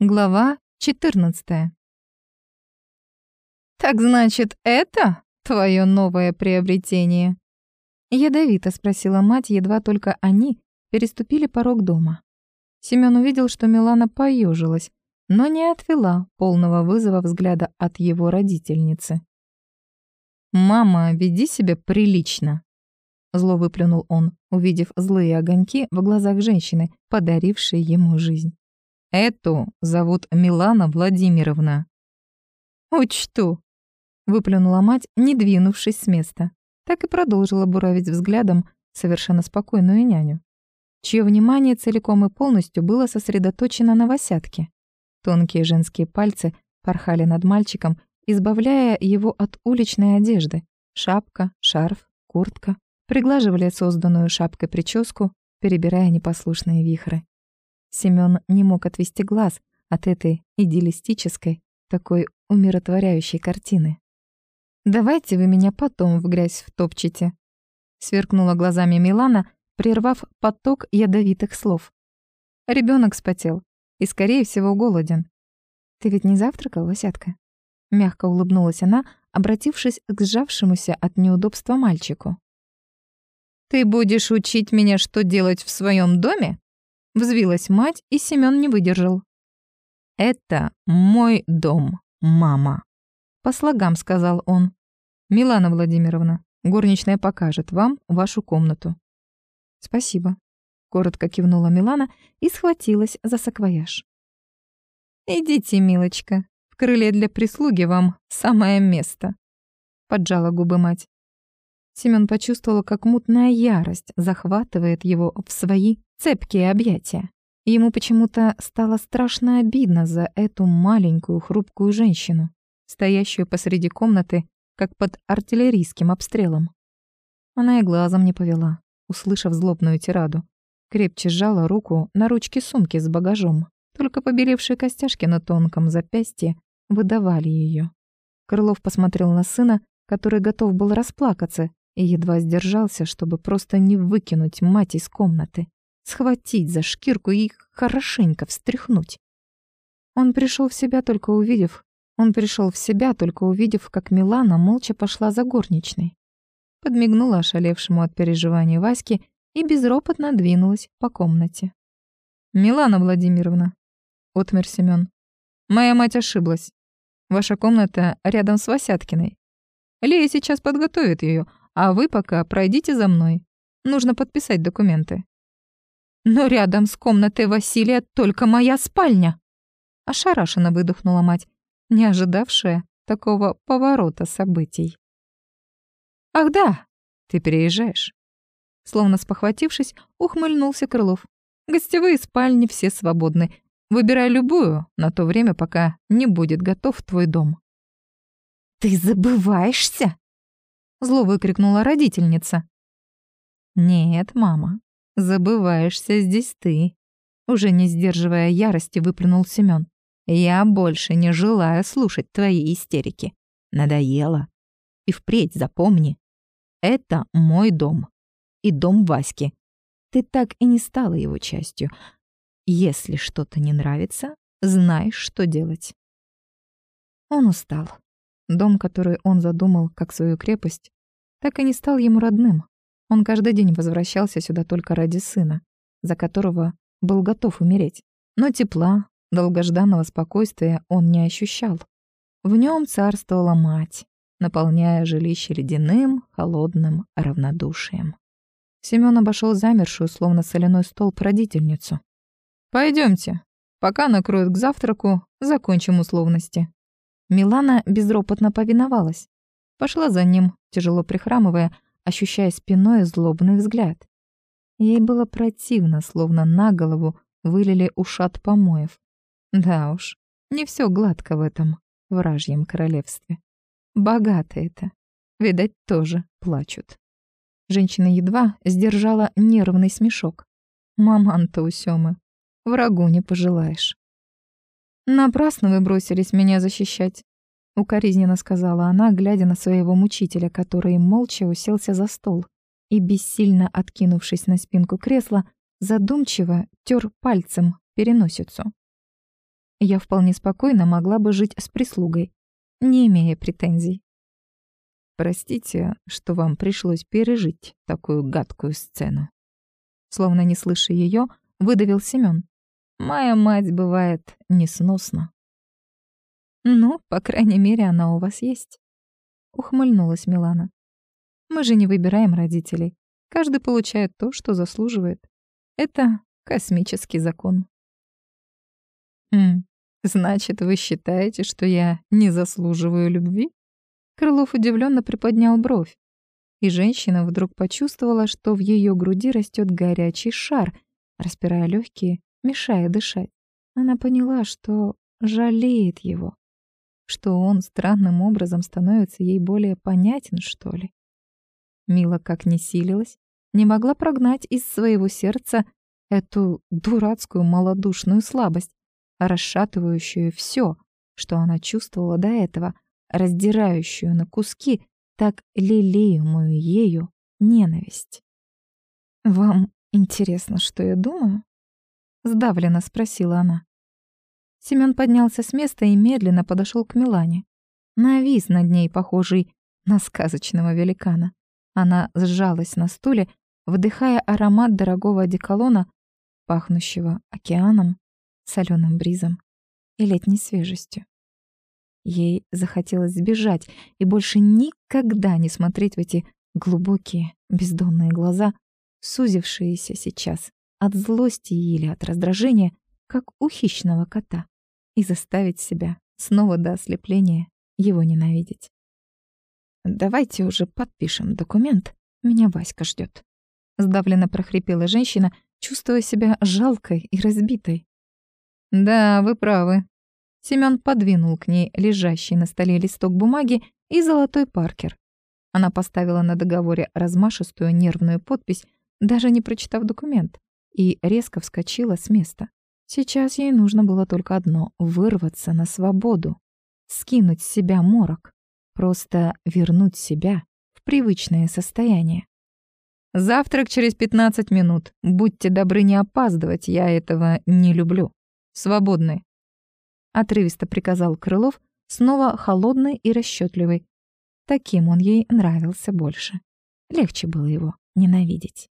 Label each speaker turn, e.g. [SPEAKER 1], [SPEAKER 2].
[SPEAKER 1] Глава 14. «Так значит, это твое новое приобретение?» Ядовито спросила мать, едва только они переступили порог дома. Семён увидел, что Милана поежилась, но не отвела полного вызова взгляда от его родительницы. «Мама, веди себя прилично!» Зло выплюнул он, увидев злые огоньки в глазах женщины, подарившей ему жизнь. Эту зовут Милана Владимировна». «Учту», — выплюнула мать, не двинувшись с места. Так и продолжила буравить взглядом совершенно спокойную няню, чье внимание целиком и полностью было сосредоточено на Васятке. Тонкие женские пальцы порхали над мальчиком, избавляя его от уличной одежды. Шапка, шарф, куртка. Приглаживали созданную шапкой прическу, перебирая непослушные вихры. Семён не мог отвести глаз от этой идеалистической, такой умиротворяющей картины. «Давайте вы меня потом в грязь втопчете», — сверкнула глазами Милана, прервав поток ядовитых слов. Ребенок спотел и, скорее всего, голоден. «Ты ведь не завтракал, Васятка?» Мягко улыбнулась она, обратившись к сжавшемуся от неудобства мальчику. «Ты будешь учить меня, что делать в своем доме?» Взвилась мать, и Семён не выдержал. «Это мой дом, мама», — по слогам сказал он. «Милана Владимировна, горничная покажет вам вашу комнату». «Спасибо», — коротко кивнула Милана и схватилась за саквояж. «Идите, милочка, в крыле для прислуги вам самое место», — поджала губы мать. Семён почувствовал, как мутная ярость захватывает его в свои цепкие объятия. Ему почему-то стало страшно обидно за эту маленькую хрупкую женщину, стоящую посреди комнаты, как под артиллерийским обстрелом. Она и глазом не повела, услышав злобную тираду. Крепче сжала руку на ручке сумки с багажом. Только побелевшие костяшки на тонком запястье выдавали ее. Крылов посмотрел на сына, который готов был расплакаться, и едва сдержался, чтобы просто не выкинуть мать из комнаты, схватить за шкирку и хорошенько встряхнуть. Он пришел в себя только увидев, он пришел в себя только увидев, как Милана молча пошла за горничной. Подмигнула ошалевшему от переживаний Ваське и безропотно двинулась по комнате. «Милана Владимировна», — отмер Семён, — «моя мать ошиблась. Ваша комната рядом с Васяткиной. Лея сейчас подготовит ее, а вы пока пройдите за мной. Нужно подписать документы. Но рядом с комнатой Василия только моя спальня. Ошарашенно выдохнула мать, не ожидавшая такого поворота событий. «Ах да, ты переезжаешь». Словно спохватившись, ухмыльнулся Крылов. «Гостевые спальни все свободны. Выбирай любую на то время, пока не будет готов твой дом». «Ты забываешься?» Зло выкрикнула родительница. «Нет, мама, забываешься здесь ты», уже не сдерживая ярости, выплюнул Семён. «Я больше не желаю слушать твои истерики. Надоело. И впредь запомни, это мой дом. И дом Васьки. Ты так и не стала его частью. Если что-то не нравится, знай, что делать». Он устал. Дом, который он задумал как свою крепость, так и не стал ему родным. Он каждый день возвращался сюда только ради сына, за которого был готов умереть. Но тепла, долгожданного спокойствия он не ощущал. В нем царствовала мать, наполняя жилище ледяным, холодным равнодушием. Семён обошел замершую, словно соляной столб, родительницу. Пойдемте, пока накроют к завтраку, закончим условности. Милана безропотно повиновалась. Пошла за ним, тяжело прихрамывая, ощущая спиной злобный взгляд. Ей было противно, словно на голову вылили ушат помоев. Да уж, не все гладко в этом вражьем королевстве. Богато это. Видать, тоже плачут. Женщина едва сдержала нервный смешок. Маман-то у Сёмы. Врагу не пожелаешь. Напрасно вы бросились меня защищать. Укоризненно сказала она, глядя на своего мучителя, который молча уселся за стол и, бессильно откинувшись на спинку кресла, задумчиво тер пальцем переносицу. я вполне спокойно могла бы жить с прислугой, не имея претензий.
[SPEAKER 2] Простите, что вам пришлось пережить такую гадкую сцену.
[SPEAKER 1] Словно не слыша ее, выдавил Семён. Моя мать бывает несносна. Ну, по крайней мере, она у вас есть. Ухмыльнулась Милана. Мы же не выбираем родителей. Каждый получает то, что заслуживает. Это космический закон. Хм, значит, вы считаете, что я не заслуживаю любви? Крылов удивленно приподнял бровь. И женщина вдруг почувствовала, что в ее груди растет горячий шар, распирая легкие, мешая дышать. Она поняла, что жалеет его, что он странным образом становится ей более понятен, что ли. Мила как не силилась, не могла прогнать из своего сердца эту дурацкую малодушную слабость, расшатывающую все, что она чувствовала до этого, раздирающую на куски так лелеемую ею ненависть. «Вам интересно, что я думаю?» — сдавленно спросила она. Семён поднялся с места и медленно подошел к Милане. Навис над ней, похожий на сказочного великана. Она сжалась на стуле, вдыхая аромат дорогого одеколона, пахнущего океаном, соленым бризом и летней свежестью. Ей захотелось сбежать и больше никогда не смотреть в эти глубокие, бездонные глаза, сузившиеся сейчас от злости или от раздражения, как у хищного кота, и заставить себя снова до ослепления его ненавидеть. «Давайте уже подпишем документ. Меня Васька ждет. Сдавленно прохрипела женщина, чувствуя себя жалкой и разбитой. «Да, вы правы». Семён подвинул к ней лежащий на столе листок бумаги и золотой паркер. Она поставила на договоре размашистую нервную подпись, даже не прочитав документ, и резко вскочила с места. Сейчас ей нужно было только одно — вырваться на свободу, скинуть с себя морок. Просто вернуть себя в привычное состояние. «Завтрак через 15 минут. Будьте добры не опаздывать, я этого не люблю. Свободны». Отрывисто приказал Крылов, снова холодный и расчетливый. Таким он ей нравился больше. Легче было его ненавидеть.